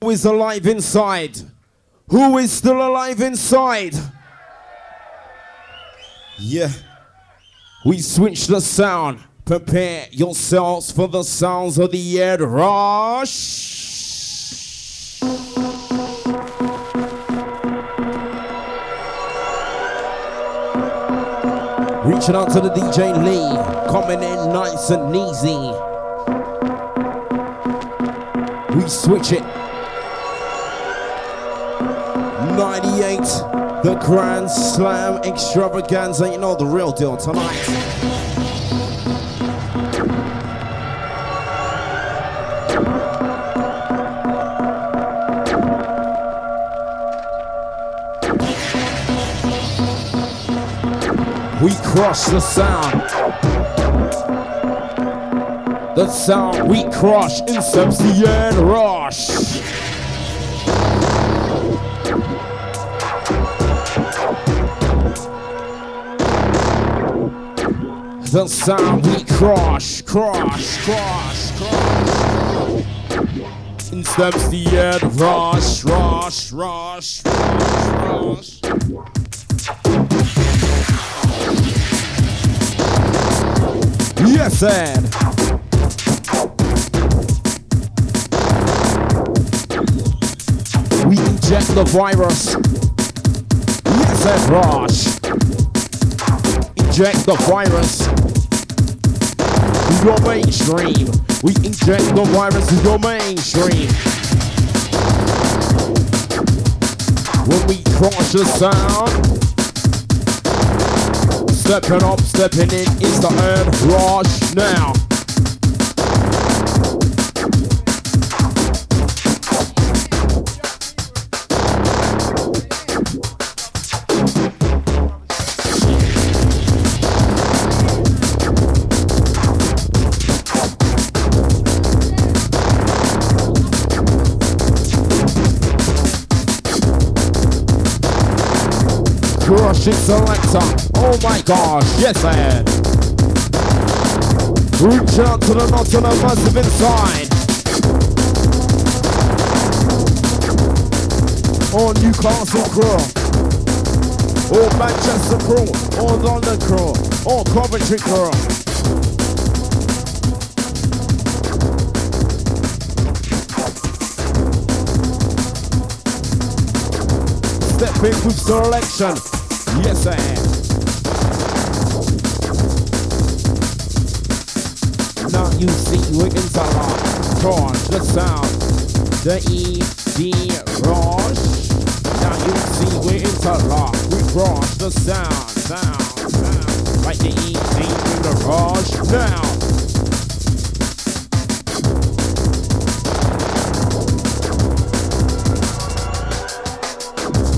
Who is alive inside? Who is still alive inside? Yeah. We switch the sound. Prepare yourselves for the sounds of the Ed Rush. Reaching out to the DJ Lee, coming in nice and easy. We switch it. 98, the Grand Slam extravaganza. You know the real deal tonight. We crush the sound. The sound we crush in and Rush. The sound we crush, crush, crush, crush. In the and Rush, rush, rush, rush, rush. Yes, and. We inject the virus. Yes, and rush. Inject the virus. Your mainstream. We inject the virus to your mainstream. When we crush the sound. Stepping up, stepping in is the Ed Rush now. Crushing selector. Oh my gosh, yes I am. Reach out to the knot on the massive inside. Or Newcastle crew. Or Manchester crew. Or London crew. Or Coventry crew. Step in with selection. Yes, I am. Now you see we in salon. Crush the sound. The E D rush. Now you see we in salon. We crush the sound. Sound. Sound. Like the E D in the rush. Now.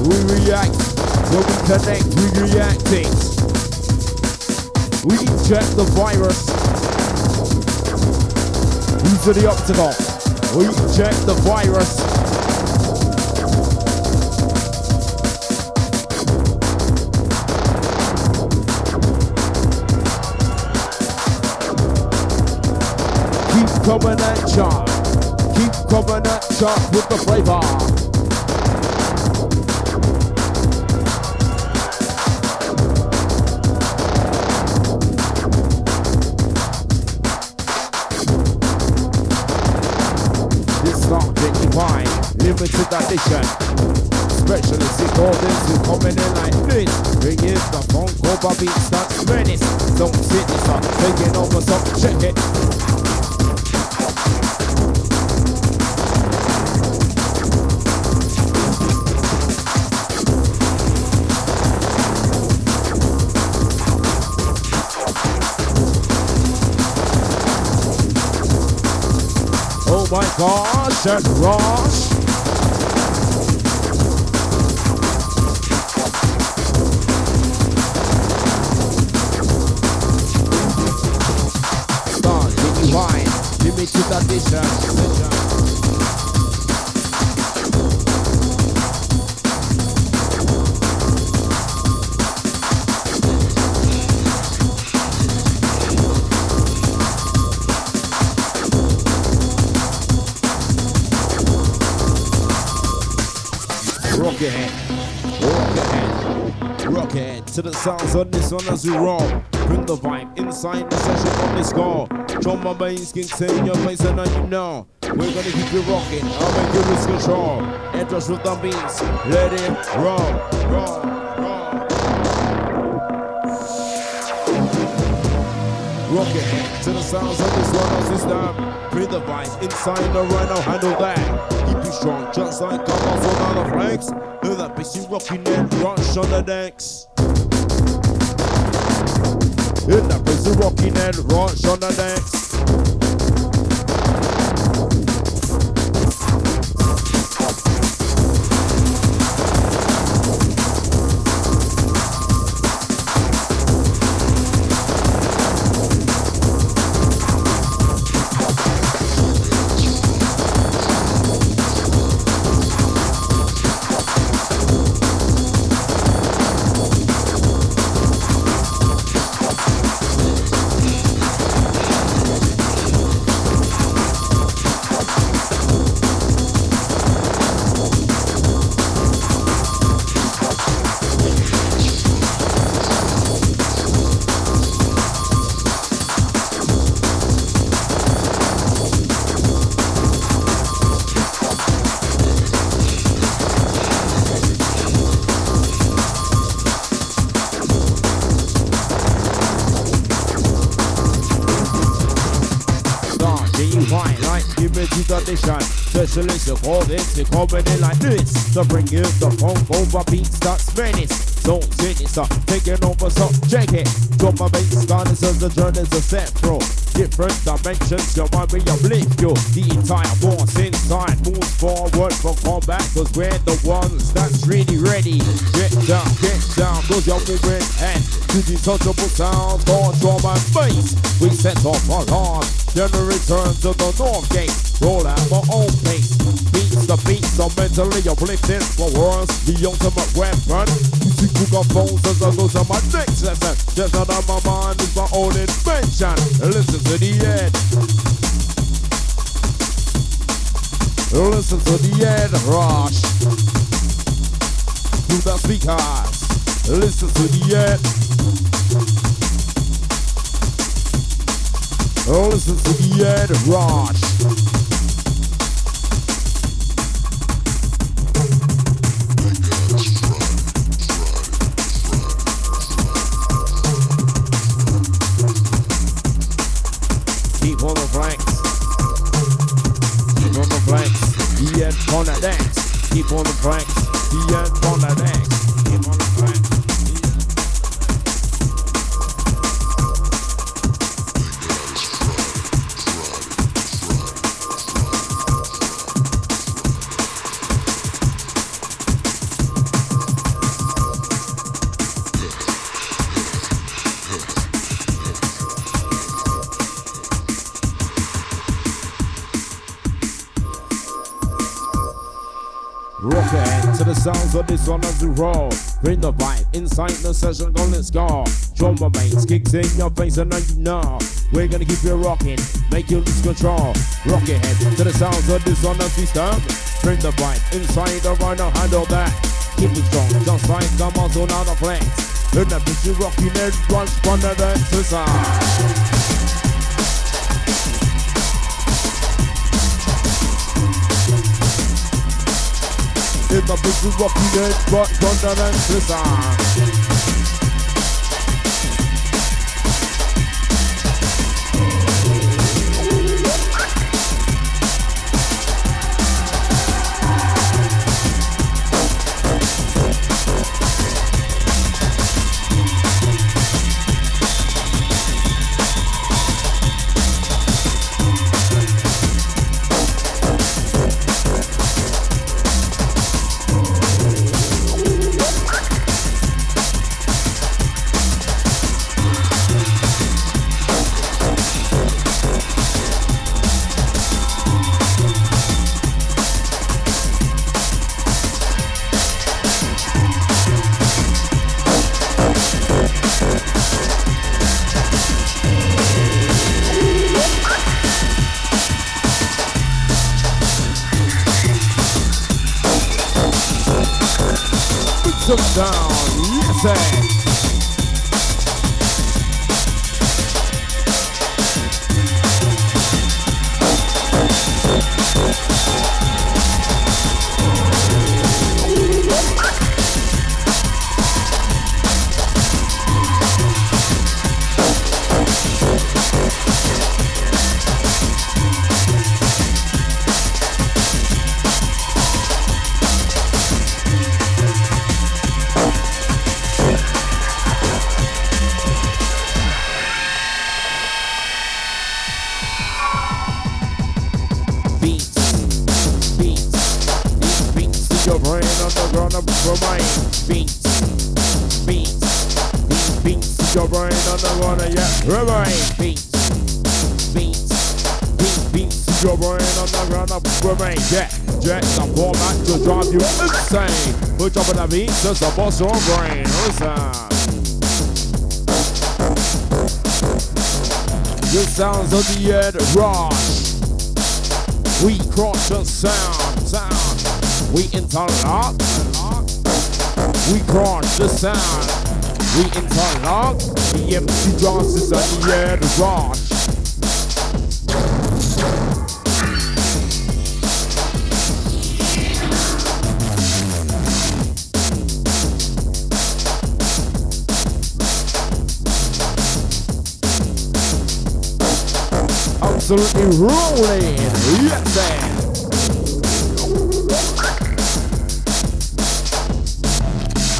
We react, when we connect, we react it. We inject the virus into the octagon. We check the virus. Keep coming at ya. Keep coming at ya with the flavor. Limited edition. Specialist recordings is coming in like this. Bring in the funk over beats that's menace. Don't sit this up, taking over some check it. Oh my gosh, and Ross. Rock ahead, rock ahead, rock ahead to the sounds on this one as we roll. Bring the vibe inside the session on this go. Drum and bass kicks in your face and now you know. We're gonna keep you rocking, I'll make you lose control. Enter with the beats, let it roll, roll, ahead to the sounds of this one system. Bring the vibe inside the right now, handle that. Keep you strong, just like muscle on the flanks. Hear that bass you rocking and rush on the decks. In that prison rocking and rush on the decks. Specialist of all this, they comedy like this. To bring you the funk over beats that Spanish. Don't sit it, so taking over, so check it. Drop my bass down, this is the journey's a set through. Different dimensions, your mind will uplift you. The entire force inside moves forward for combat, cause we're the ones that's really ready. Get down, get down, cause you're moving and to the touchable sound, for drum and bass. We set off alarm, then we return to the north gate. Roll out my own pace. Beats the beats are mentally uplifting for words, the ultimate weapon. Music got of as I go to my next lesson. Just out of my mind is my own invention. Listen to the end. Listen to the Ed Rush. To the speakers. Listen to the end. Listen to the Ed Rush. Decks. Keep on the. The end on the decks. To the of this one as we roll. Bring the vibe inside the session, go let's go. Drum and bass kicks in your face and now you know. We're gonna keep you rocking, make you lose control. Rock your head to the sounds of this as we start. Bring the vibe inside the right now, handle that. Keep it strong, just like the muscle on the flex. In the you rocking it, runs from the exercise. The bitch you rocking it, but from the exercise. Some sound. Listen. Put up on the beat, just a boss or brain. Listen. The sounds of the Ed Rush. We cross the sound, sound. We interlock. We cross the sound. We interlock. The MC Johnson is on the Ed Rush. Absolutely rolling. Yes, man.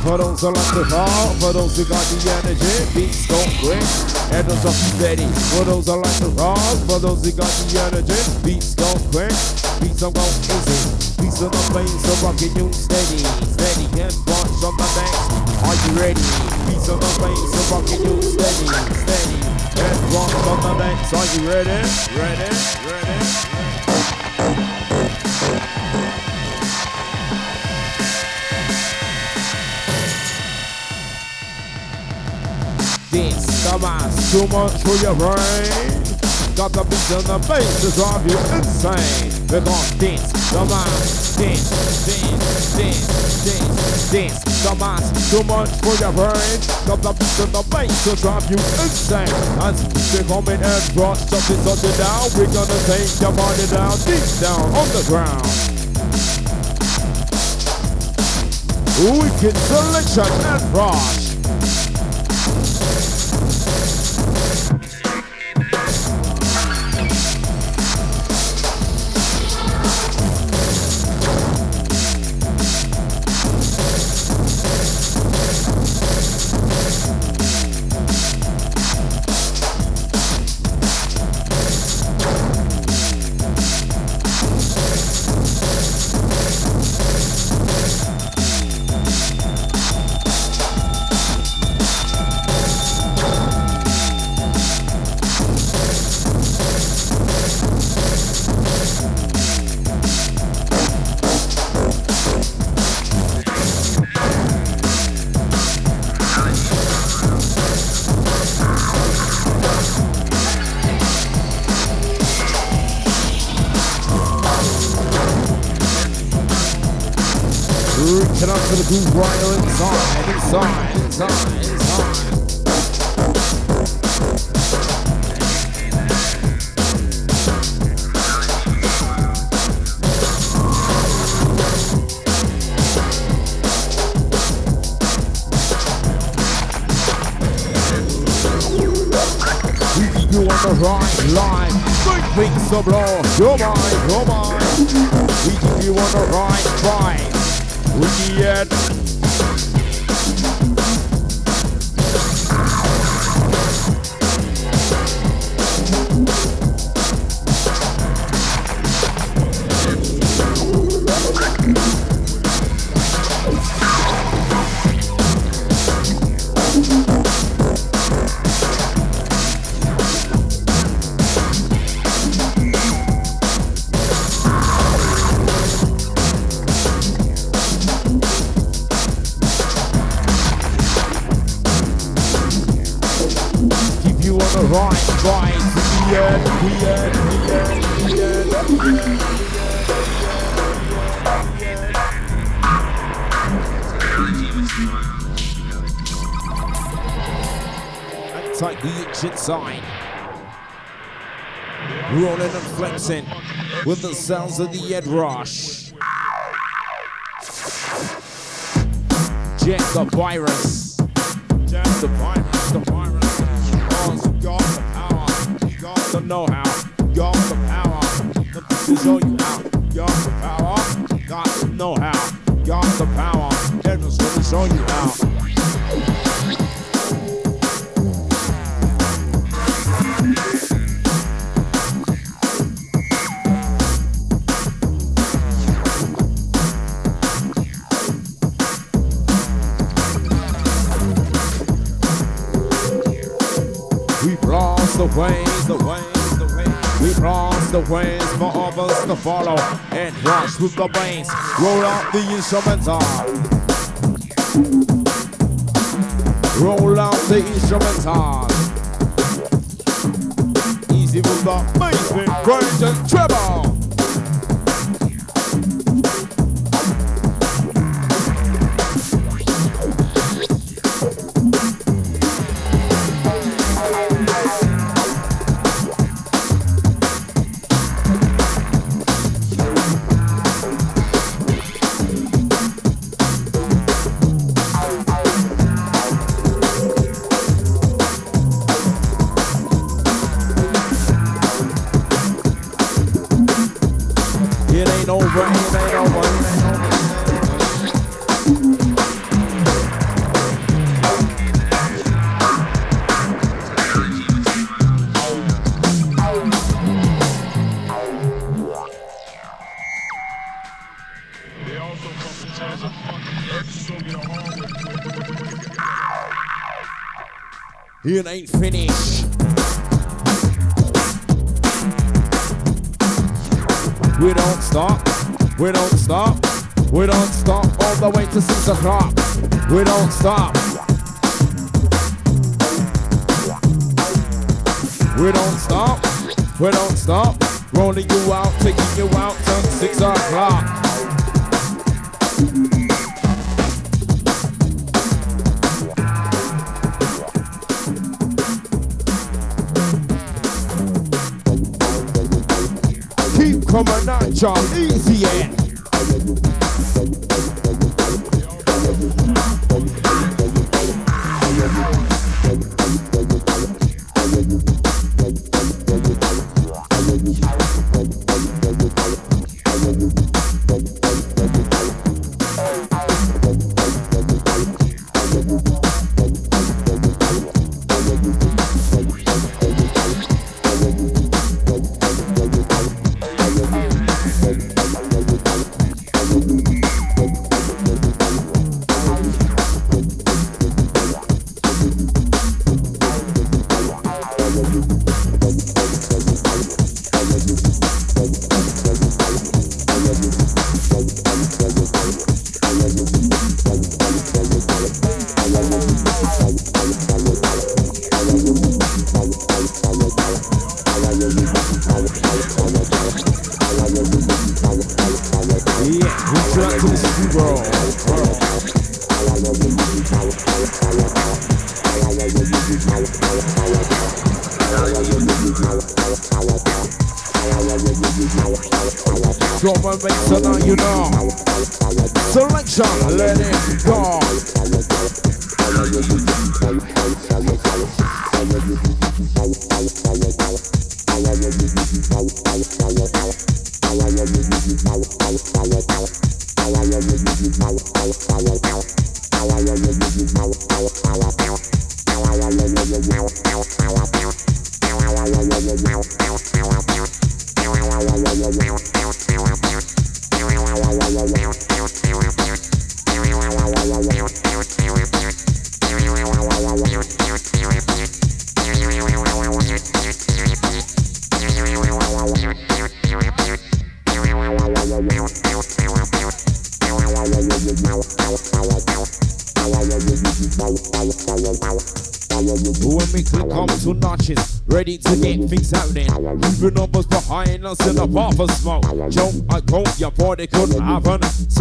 For those who like to fall, for those who got the energy, beats quick, and those are steady. For those who like to roll, for those who got the energy, beats go quick, beats don't go easy. Beats on the place, so rocking you steady, steady, and bunch on the dance. Are you ready? Beats on the place, so rocking you steady, steady. Head drums on the banks. Are you ready? Ready? Ready? This, too much for your brain. Got the beats and the bass to drive you insane. We're gonna dance, on, dance, dance, dance, dance, dance. Come on, too much for your brain. The beats and the bass to drive you insane. As they come in and rock, something, something down. We're gonna take your body down, deep down on the ground. We Wicked selection and rock. Get up to inside, inside, inside, inside. On the right line, make things so blow your mind, your. We keep you on the right line. We'll be at? With the sounds of the Ed Rush. Jet the virus. Jet the virus, the virus. Got the power, got the know-how, you got the power. To show you how, got the power, got the know-how, got the power. They're gonna show you how. Ways, the ways, the ways. We blast the ways for others to follow and rush with the bass. Roll out the instrumental. Roll out the instrumental. Easy with the bass, and treble. It ain't finished. We don't stop. We don't stop. We don't stop all the way to six o'clock. We don't stop. We don't stop. We don't stop. Rolling you out, taking you out till six o'clock. Keep coming at ya, easy yeah.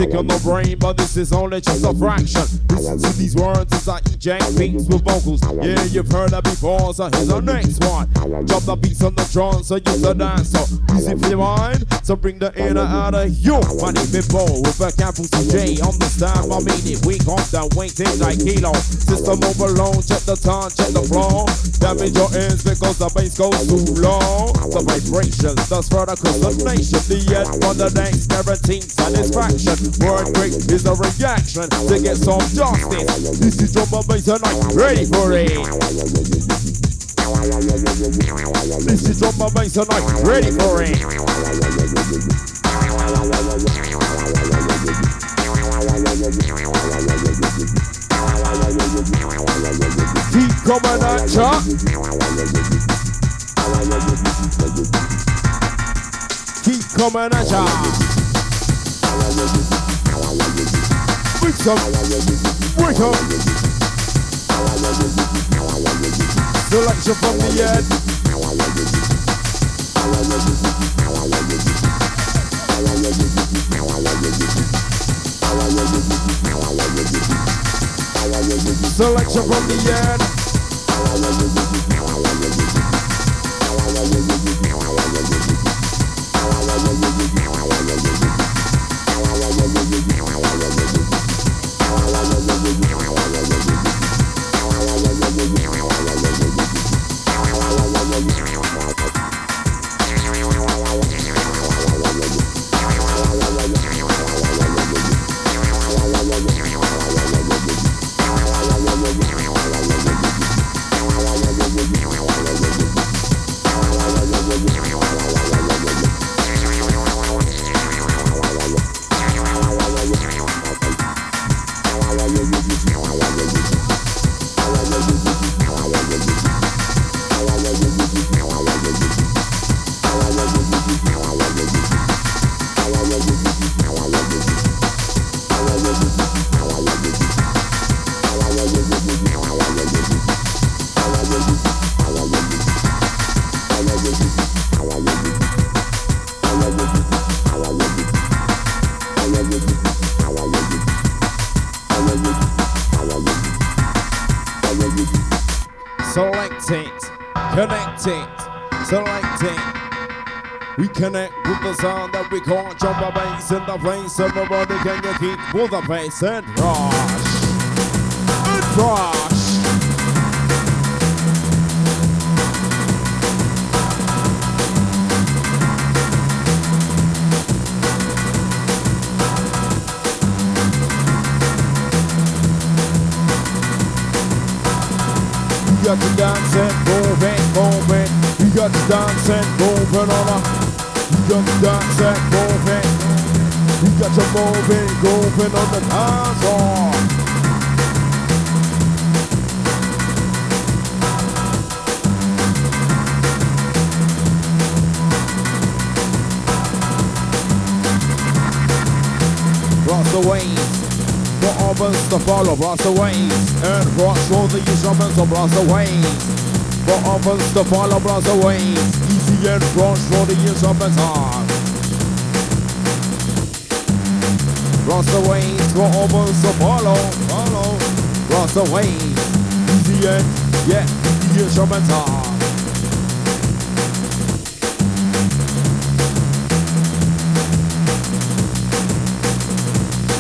Sick on the brain, but this is only just a fraction. Listen to these words as I eject beats with vocals. Yeah, you've heard that before, so here's the next one. Drop the beats on the drum, so use the dance. So easy for your mind, so bring the inner out of you. My name is Bo with a capital J on the staff. I mean it, we got the weight like kilo. System overload, check the time, check the flow. Damage your ears because the bass goes too low. The vibrations, thus further. The nation. The end for the next guaranteed satisfaction. Word break is a reaction to get some justice. This is drum and bass I'm ready for it. This is drum and bass I'm ready for it. Keep coming at ya. Keep coming at ya. Wake up. Wake up. Selection from the end. Selection from the end. Select connect with the sound that we call jump a bass in the place. Everybody can you keep with the bass and rush, and rush. We got to dance and move it, move it. We got to dance and move it on up. To dance and move it. We got it, moving on the floor. Cross the ways, for others to follow, cross the ways, and cross all the instruments of cross the ways. For others to follow, cross the and cross all the instruments are. Cross the ways, for others to follow, follow, cross the ways, easy and yeah, the instruments are.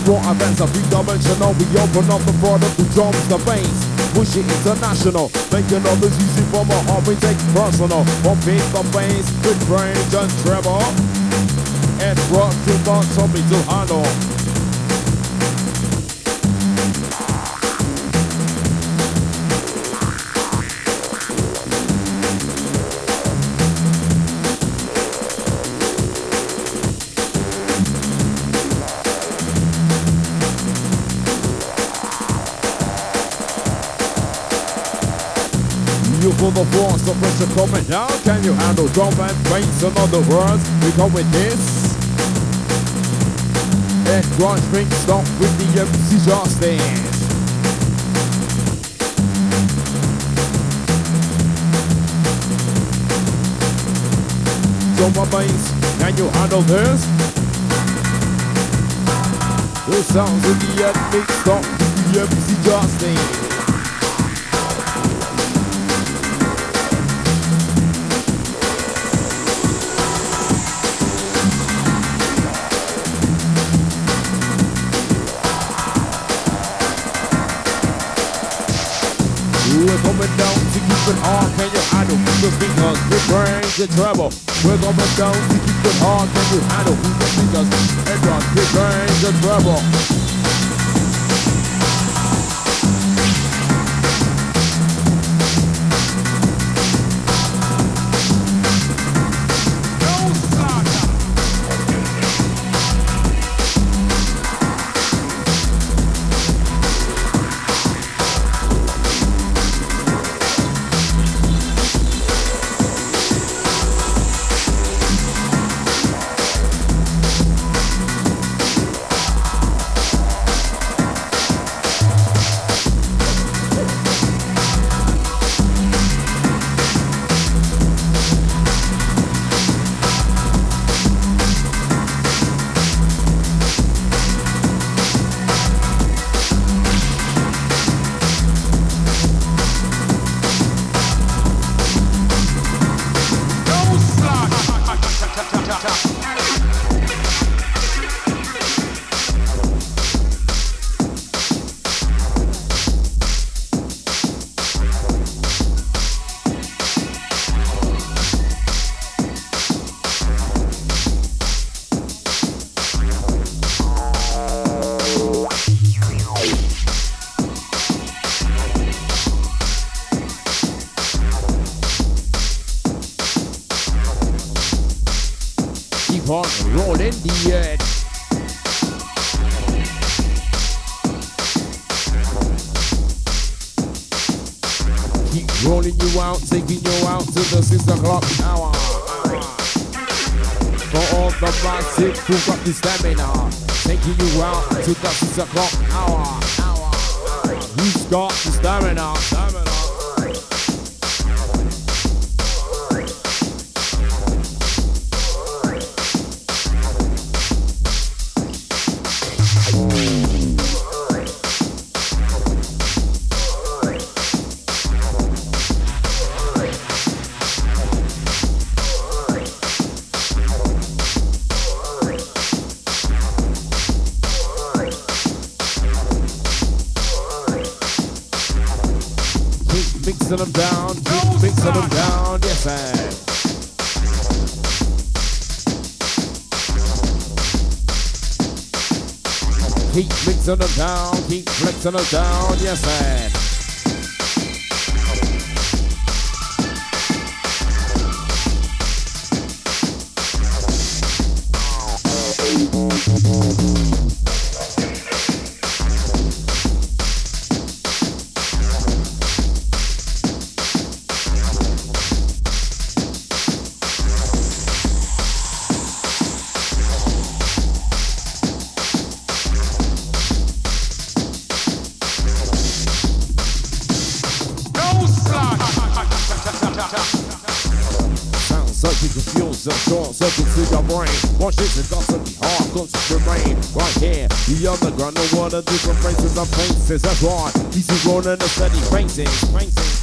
What events are three-dimensional We open up the product, the drums, the bass Push it international Making others easy from a heart We take personal. From beat the bass with range and treble And rock to box something to handle you for the force of pressure coming How can you handle drop and bass? In other words, we go with this And grunge drink stop with the MC Justice So my bass, can you handle this? The sounds of the epic stop with the MC Justice to keep. Can you handle the fingers? The brains, the treble. We're coming down to keep it hard. Can you handle the fingers? And run the brains, the treble. Settle down, yes, man. Of different races and faces. That's why he's rolling the steady faces, faces, faces, faces.